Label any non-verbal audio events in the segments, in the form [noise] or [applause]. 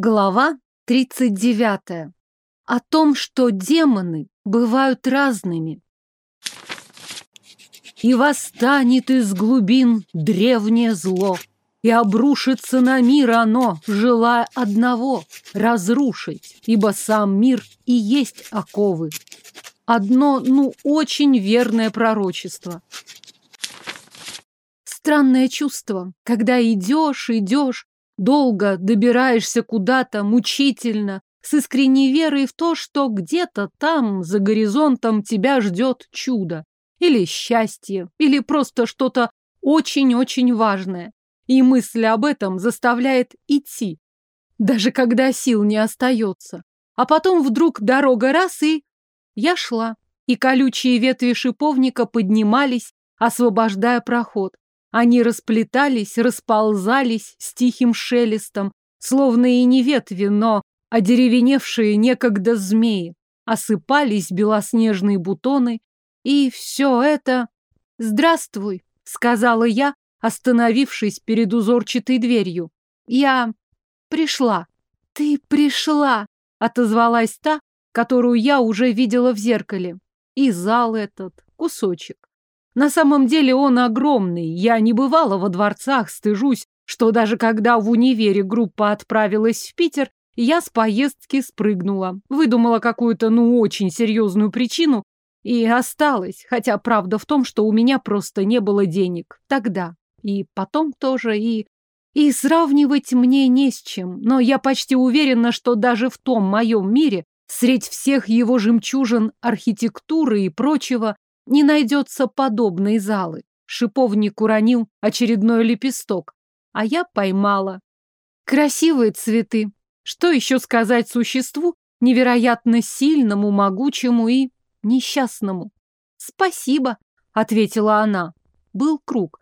Глава 39. О том, что демоны бывают разными. И восстанет из глубин древнее зло, и обрушится на мир оно, желая одного — разрушить, ибо сам мир и есть оковы. Одно, ну, очень верное пророчество. Странное чувство, когда идешь, идешь, Долго добираешься куда-то, мучительно, с искренней верой в то, что где-то там, за горизонтом, тебя ждет чудо. Или счастье, или просто что-то очень-очень важное. И мысль об этом заставляет идти, даже когда сил не остается. А потом вдруг дорога раз и... Я шла, и колючие ветви шиповника поднимались, освобождая проход. Они расплетались, расползались с тихим шелестом, словно и не ветви, но одеревеневшие некогда змеи. Осыпались белоснежные бутоны, и все это... «Здравствуй», — сказала я, остановившись перед узорчатой дверью. «Я пришла». «Ты пришла», — отозвалась та, которую я уже видела в зеркале. И зал этот, кусочек. На самом деле он огромный. Я не бывала во дворцах, стыжусь, что даже когда в универе группа отправилась в Питер, я с поездки спрыгнула, выдумала какую-то, ну, очень серьезную причину и осталась, хотя правда в том, что у меня просто не было денег. Тогда. И потом тоже, и... И сравнивать мне не с чем, но я почти уверена, что даже в том моем мире, средь всех его жемчужин архитектуры и прочего, не найдется подобной залы. Шиповник уронил очередной лепесток, а я поймала. Красивые цветы. Что еще сказать существу, невероятно сильному, могучему и несчастному? Спасибо, ответила она. Был круг,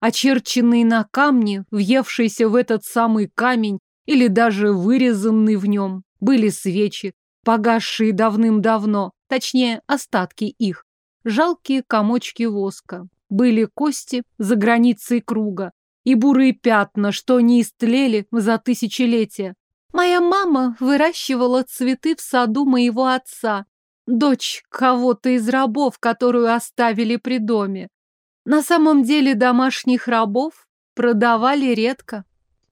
очерченный на камне, въевшийся в этот самый камень или даже вырезанный в нем. Были свечи, погасшие давным-давно, точнее, остатки их жалкие комочки воска. Были кости за границей круга и бурые пятна, что не истлели за тысячелетия. Моя мама выращивала цветы в саду моего отца, дочь кого-то из рабов, которую оставили при доме. На самом деле домашних рабов продавали редко.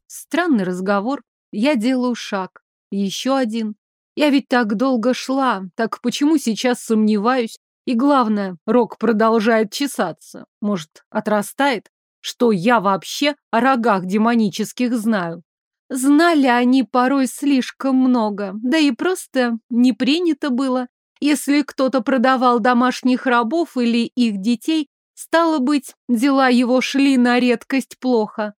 Странный разговор. Я делаю шаг. Еще один. Я ведь так долго шла, так почему сейчас сомневаюсь, и главное, рог продолжает чесаться. Может, отрастает? Что я вообще о рогах демонических знаю? Знали они порой слишком много, да и просто не принято было. Если кто-то продавал домашних рабов или их детей, стало быть, дела его шли на редкость плохо.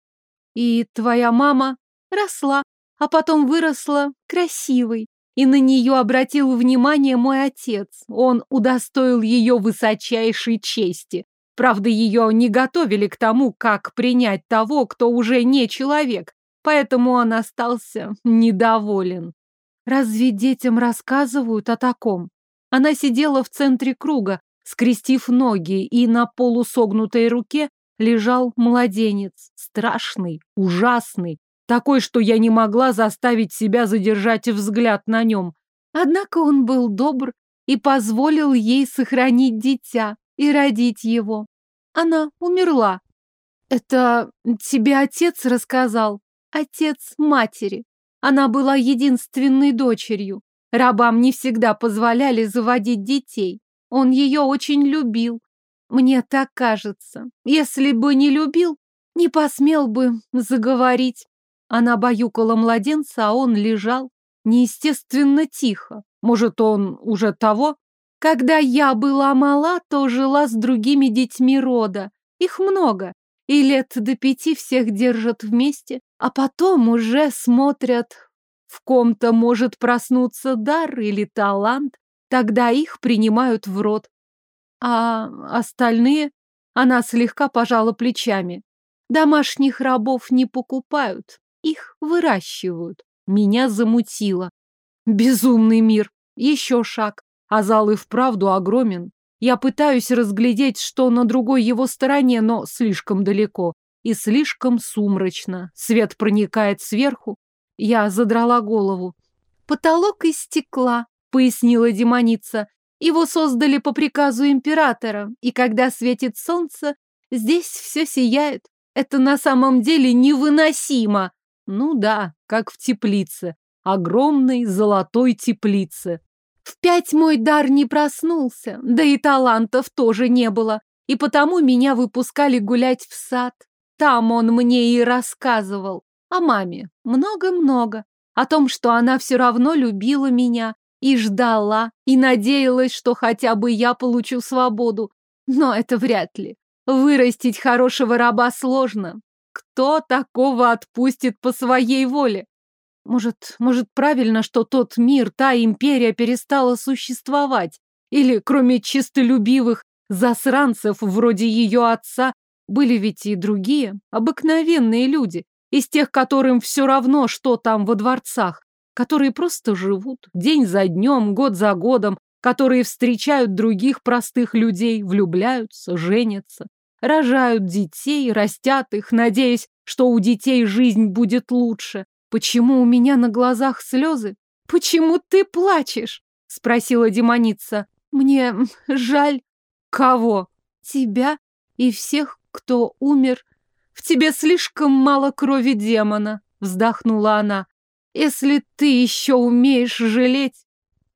И твоя мама росла, а потом выросла красивой, и на нее обратил внимание мой отец. Он удостоил ее высочайшей чести. Правда, ее не готовили к тому, как принять того, кто уже не человек, поэтому он остался недоволен. Разве детям рассказывают о таком? Она сидела в центре круга, скрестив ноги, и на полусогнутой руке лежал младенец, страшный, ужасный, такой, что я не могла заставить себя задержать взгляд на нем. Однако он был добр и позволил ей сохранить дитя и родить его. Она умерла. Это тебе отец рассказал? Отец матери. Она была единственной дочерью. Рабам не всегда позволяли заводить детей. Он ее очень любил. Мне так кажется. Если бы не любил, не посмел бы заговорить. Она баюкала младенца, а он лежал неестественно тихо. Может, он уже того? Когда я была мала, то жила с другими детьми рода. Их много. И лет до пяти всех держат вместе, а потом уже смотрят, в ком-то может проснуться дар или талант. Тогда их принимают в род. А остальные... Она слегка пожала плечами. Домашних рабов не покупают, их выращивают. Меня замутило. Безумный мир. Еще шаг. А зал и вправду огромен. Я пытаюсь разглядеть, что на другой его стороне, но слишком далеко и слишком сумрачно. Свет проникает сверху. Я задрала голову. Потолок из стекла, пояснила демоница. Его создали по приказу императора, и когда светит солнце, здесь все сияет. Это на самом деле невыносимо. Ну да, как в теплице. Огромной золотой теплице. В пять мой дар не проснулся, да и талантов тоже не было. И потому меня выпускали гулять в сад. Там он мне и рассказывал. О маме. Много-много. О том, что она все равно любила меня. И ждала. И надеялась, что хотя бы я получу свободу. Но это вряд ли. Вырастить хорошего раба сложно. Кто такого отпустит по своей воле? Может, может, правильно, что тот мир, та империя перестала существовать? Или, кроме чистолюбивых засранцев вроде ее отца, были ведь и другие, обыкновенные люди, из тех, которым все равно, что там во дворцах, которые просто живут день за днем, год за годом, которые встречают других простых людей, влюбляются, женятся, рожают детей, растят их, надеясь, что у детей жизнь будет лучше, Почему у меня на глазах слезы? Почему ты плачешь? Спросила демоница. Мне жаль. Кого? Тебя и всех, кто умер. В тебе слишком мало крови демона, вздохнула она. Если ты еще умеешь жалеть.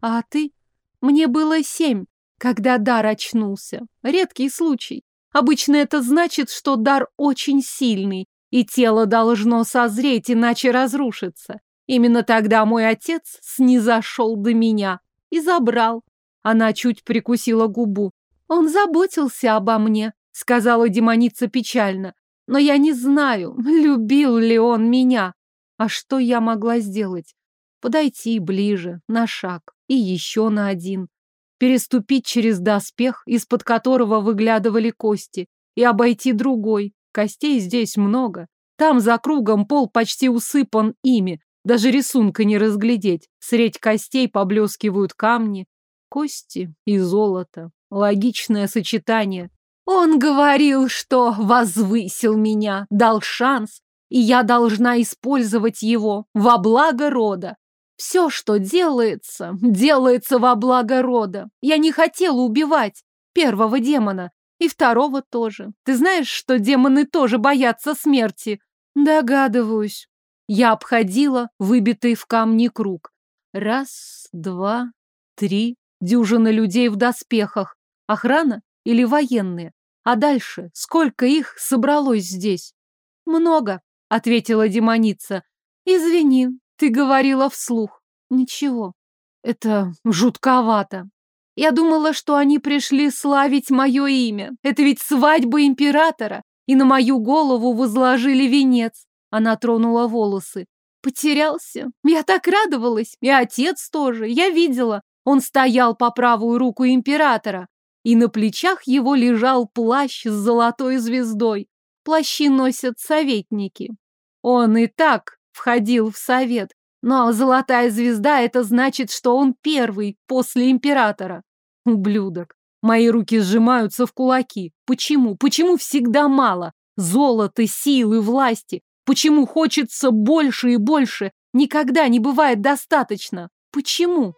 А ты? Мне было семь, когда дар очнулся. Редкий случай. Обычно это значит, что дар очень сильный, и тело должно созреть, иначе разрушится. Именно тогда мой отец снизошел до меня и забрал. Она чуть прикусила губу. Он заботился обо мне, сказала демоница печально. Но я не знаю, любил ли он меня. А что я могла сделать? Подойти ближе, на шаг, и еще на один. Переступить через доспех, из-под которого выглядывали кости, и обойти другой, Костей здесь много. Там за кругом пол почти усыпан ими. Даже рисунка не разглядеть. Средь костей поблескивают камни. Кости и золото. Логичное сочетание. Он говорил, что возвысил меня, дал шанс, и я должна использовать его во благо рода. Все, что делается, делается во благо рода. Я не хотела убивать первого демона. И второго тоже. Ты знаешь, что демоны тоже боятся смерти? Догадываюсь. Я обходила выбитый в камни круг. Раз, два, три. Дюжина людей в доспехах. Охрана или военные? А дальше сколько их собралось здесь? Много, ответила демоница. Извини, ты говорила вслух. Ничего. Это жутковато. Я думала, что они пришли славить мое имя. Это ведь свадьба императора. И на мою голову возложили венец. Она тронула волосы. Потерялся. Я так радовалась. И отец тоже. Я видела. Он стоял по правую руку императора. И на плечах его лежал плащ с золотой звездой. Плащи носят советники. Он и так входил в совет. Но золотая звезда — это значит, что он первый после императора. Ублюдок. Мои руки сжимаются в кулаки. Почему? Почему всегда мало? Золота, силы, власти. Почему хочется больше и больше? Никогда не бывает достаточно. Почему?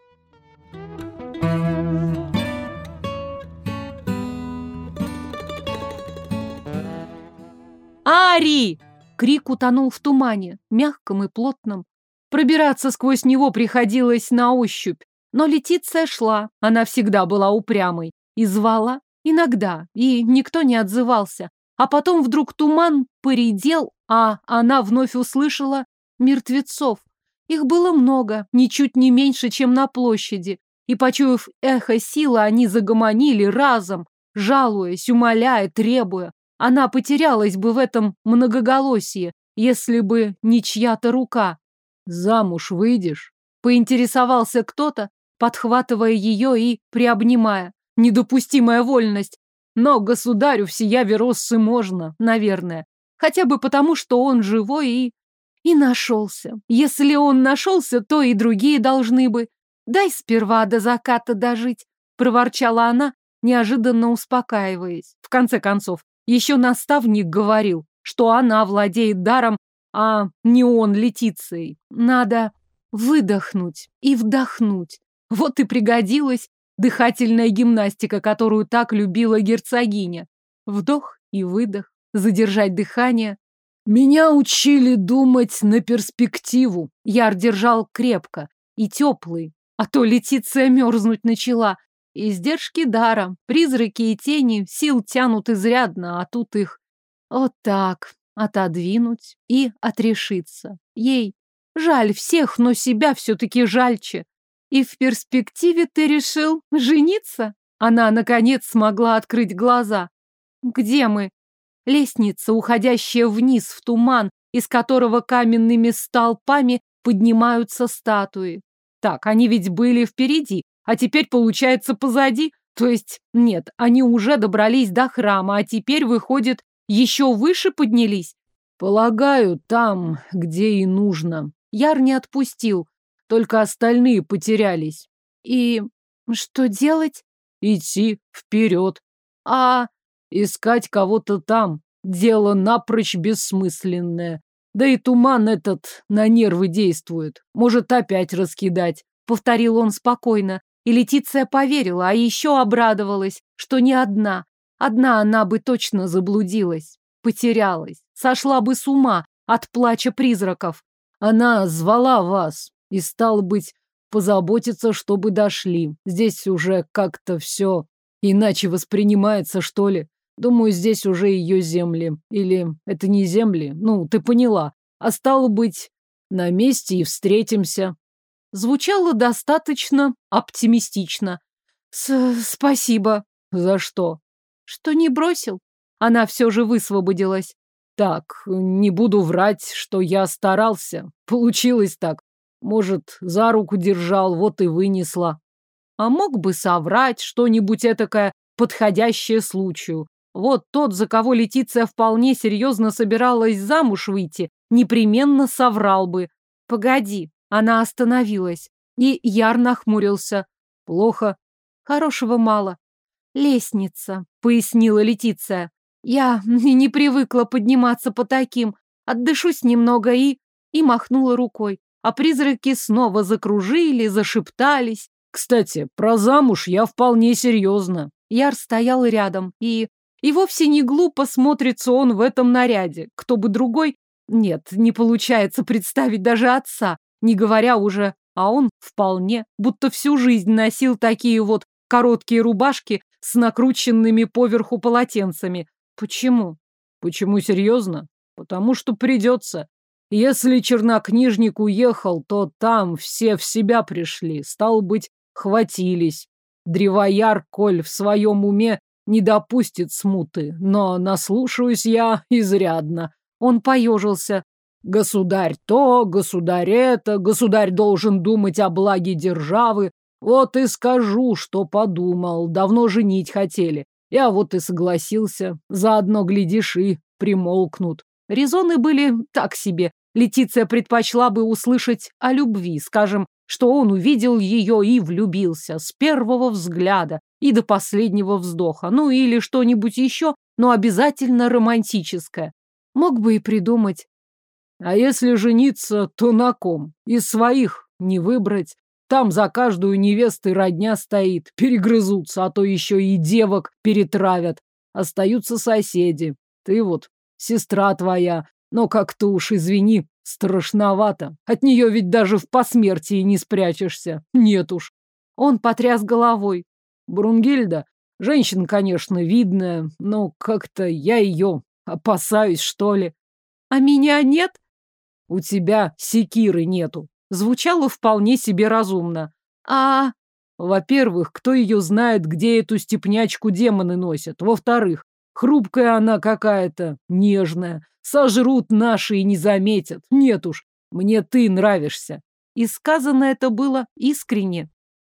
«Ари!» Крик утонул в тумане, мягком и плотном. Пробираться сквозь него приходилось на ощупь. Но Летиция шла, она всегда была упрямой, и звала иногда, и никто не отзывался. А потом вдруг туман поредел, а она вновь услышала мертвецов. Их было много, ничуть не меньше, чем на площади. И, почуяв эхо силы, они загомонили разом, жалуясь, умоляя, требуя. Она потерялась бы в этом многоголосии, если бы не чья-то рука. «Замуж выйдешь?» Поинтересовался кто-то, подхватывая ее и приобнимая. Недопустимая вольность. Но государю всея Вероссы можно, наверное. Хотя бы потому, что он живой и... И нашелся. Если он нашелся, то и другие должны бы. Дай сперва до заката дожить, проворчала она, неожиданно успокаиваясь. В конце концов, еще наставник говорил, что она владеет даром а не он Летицией. Надо выдохнуть и вдохнуть. Вот и пригодилась дыхательная гимнастика, которую так любила герцогиня. Вдох и выдох, задержать дыхание. Меня учили думать на перспективу. Яр держал крепко и теплый, а то Летиция мерзнуть начала. Издержки дара, призраки и тени сил тянут изрядно, а тут их вот так отодвинуть и отрешиться. Ей жаль всех, но себя все-таки жальче. И в перспективе ты решил жениться? Она, наконец, смогла открыть глаза. Где мы? Лестница, уходящая вниз в туман, из которого каменными столпами поднимаются статуи. Так, они ведь были впереди, а теперь, получается, позади. То есть, нет, они уже добрались до храма, а теперь, выходит, еще выше поднялись. Полагаю, там, где и нужно. Яр не отпустил, только остальные потерялись. И что делать? Идти вперед. А искать кого-то там. Дело напрочь бессмысленное. Да и туман этот на нервы действует. Может опять раскидать. Повторил он спокойно. И Летиция поверила, а еще обрадовалась, что не одна. Одна она бы точно заблудилась, потерялась, сошла бы с ума от плача призраков. Она звала вас, и, стал быть, позаботиться, чтобы дошли. Здесь уже как-то все иначе воспринимается, что ли. Думаю, здесь уже ее земли. Или это не земли, ну, ты поняла. А стало быть, на месте и встретимся. Звучало достаточно оптимистично. С спасибо. За что? Что не бросил. Она все же высвободилась. Так, не буду врать, что я старался. Получилось так. Может, за руку держал, вот и вынесла. А мог бы соврать что-нибудь этакое, подходящее случаю. Вот тот, за кого Летиция вполне серьезно собиралась замуж выйти, непременно соврал бы. Погоди, она остановилась. И Яр нахмурился. Плохо. Хорошего мало. Лестница, пояснила Летиция. Я [laughs] не привыкла подниматься по таким. Отдышусь немного и... И махнула рукой а призраки снова закружили, зашептались. Кстати, про замуж я вполне серьезно. Яр стоял рядом, и... И вовсе не глупо смотрится он в этом наряде. Кто бы другой... Нет, не получается представить даже отца, не говоря уже... А он вполне, будто всю жизнь носил такие вот короткие рубашки с накрученными поверху полотенцами. Почему? Почему серьезно? Потому что придется. Если чернокнижник уехал, то там все в себя пришли, стал быть, хватились. Древояр, коль в своем уме, не допустит смуты, но наслушаюсь я изрядно. Он поежился. Государь то, государь это, государь должен думать о благе державы. Вот и скажу, что подумал, давно женить хотели. Я вот и согласился, заодно, глядишь, и примолкнут. Резоны были так себе, Летиция предпочла бы услышать о любви, скажем, что он увидел ее и влюбился с первого взгляда и до последнего вздоха, ну или что-нибудь еще, но обязательно романтическое. Мог бы и придумать. А если жениться, то на ком? Из своих не выбрать. Там за каждую невесты родня стоит, перегрызутся, а то еще и девок перетравят. Остаются соседи. Ты вот, сестра твоя, но как-то уж, извини, страшновато. От нее ведь даже в посмертии не спрячешься. Нет уж. Он потряс головой. Брунгильда, женщина, конечно, видная, но как-то я ее опасаюсь, что ли. А меня нет? У тебя секиры нету. Звучало вполне себе разумно. А... Во-первых, кто ее знает, где эту степнячку демоны носят? Во-вторых, хрупкая она какая-то, нежная. Сожрут наши и не заметят. Нет уж, мне ты нравишься. И сказано это было искренне.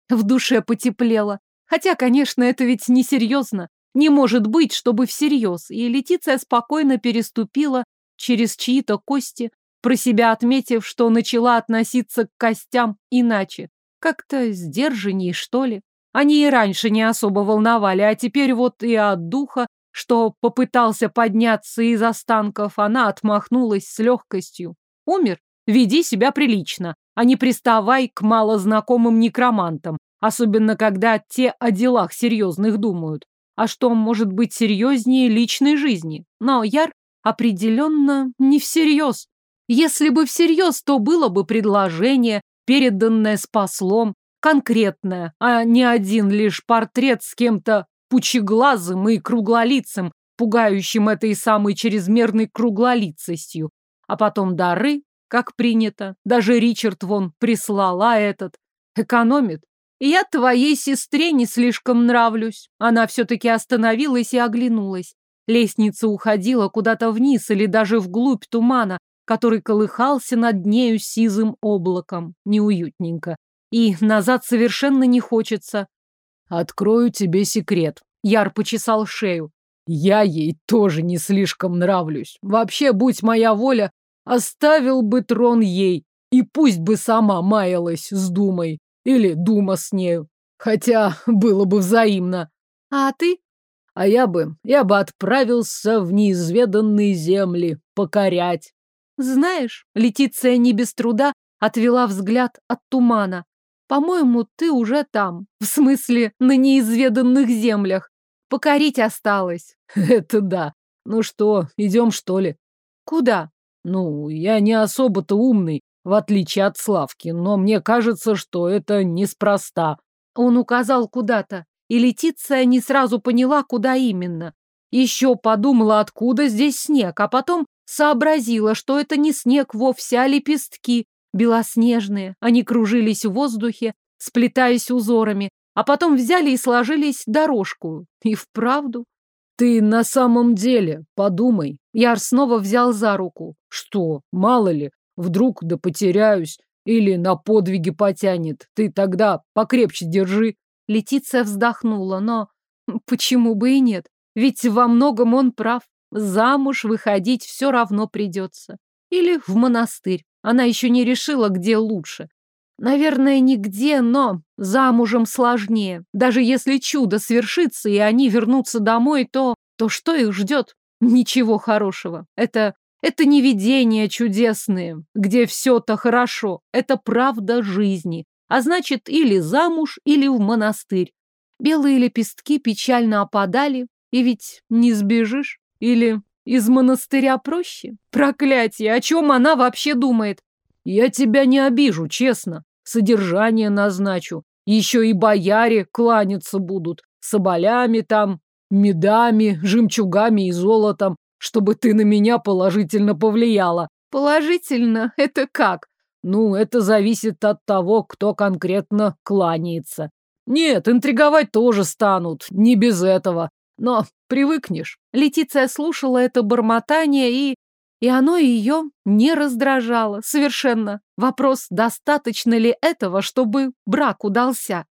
В душе потеплело. Хотя, конечно, это ведь несерьезно. Не может быть, чтобы всерьез. И Летиция спокойно переступила через чьи-то кости, про себя отметив, что начала относиться к костям иначе. Как-то сдержаннее, что ли. Они и раньше не особо волновали, а теперь вот и от духа что попытался подняться из останков, она отмахнулась с легкостью. Умер? Веди себя прилично, а не приставай к малознакомым некромантам, особенно когда те о делах серьезных думают. А что может быть серьезнее личной жизни? Но Яр определенно не всерьез. Если бы всерьез, то было бы предложение, переданное с послом, конкретное, а не один лишь портрет с кем-то пучеглазым и круглолицым, пугающим этой самой чрезмерной круглолицостью. А потом дары, как принято. Даже Ричард вон прислал, а этот экономит. Я твоей сестре не слишком нравлюсь. Она все-таки остановилась и оглянулась. Лестница уходила куда-то вниз или даже вглубь тумана, который колыхался над нею сизым облаком. Неуютненько. И назад совершенно не хочется. Открою тебе секрет. Яр почесал шею. Я ей тоже не слишком нравлюсь. Вообще, будь моя воля, оставил бы трон ей. И пусть бы сама маялась с Думой. Или Дума с нею. Хотя было бы взаимно. А ты? А я бы, я бы отправился в неизведанные земли покорять. Знаешь, Летиция не без труда отвела взгляд от тумана. По-моему, ты уже там. В смысле, на неизведанных землях. Покорить осталось. [laughs] Это да. Ну что, идем, что ли? Куда? Ну, я не особо-то умный, в отличие от Славки, но мне кажется, что это неспроста. Он указал куда-то, и Летиция не сразу поняла, куда именно. Еще подумала, откуда здесь снег, а потом сообразила, что это не снег вовсе, а лепестки, белоснежные. Они кружились в воздухе, сплетаясь узорами, а потом взяли и сложились дорожку. И вправду. Ты на самом деле подумай. Яр снова взял за руку. Что, мало ли, вдруг да потеряюсь или на подвиги потянет. Ты тогда покрепче держи. Летиция вздохнула, но почему бы и нет? Ведь во многом он прав. Замуж выходить все равно придется. Или в монастырь. Она еще не решила, где лучше. Наверное, нигде, но замужем сложнее. Даже если чудо свершится, и они вернутся домой, то... То что их ждет? Ничего хорошего. Это... Это не видения чудесные, где все-то хорошо. Это правда жизни. А значит, или замуж, или в монастырь. Белые лепестки печально опадали, и ведь не сбежишь. Или из монастыря проще? Проклятие, о чем она вообще думает? Я тебя не обижу, честно. Содержание назначу. Еще и бояре кланяться будут. Соболями там, медами, жемчугами и золотом, чтобы ты на меня положительно повлияла. Положительно? Это как? Ну, это зависит от того, кто конкретно кланяется. Нет, интриговать тоже станут, не без этого. Но привыкнешь. Летиция слушала это бормотание, и... И оно ее не раздражало совершенно. Вопрос, достаточно ли этого, чтобы брак удался.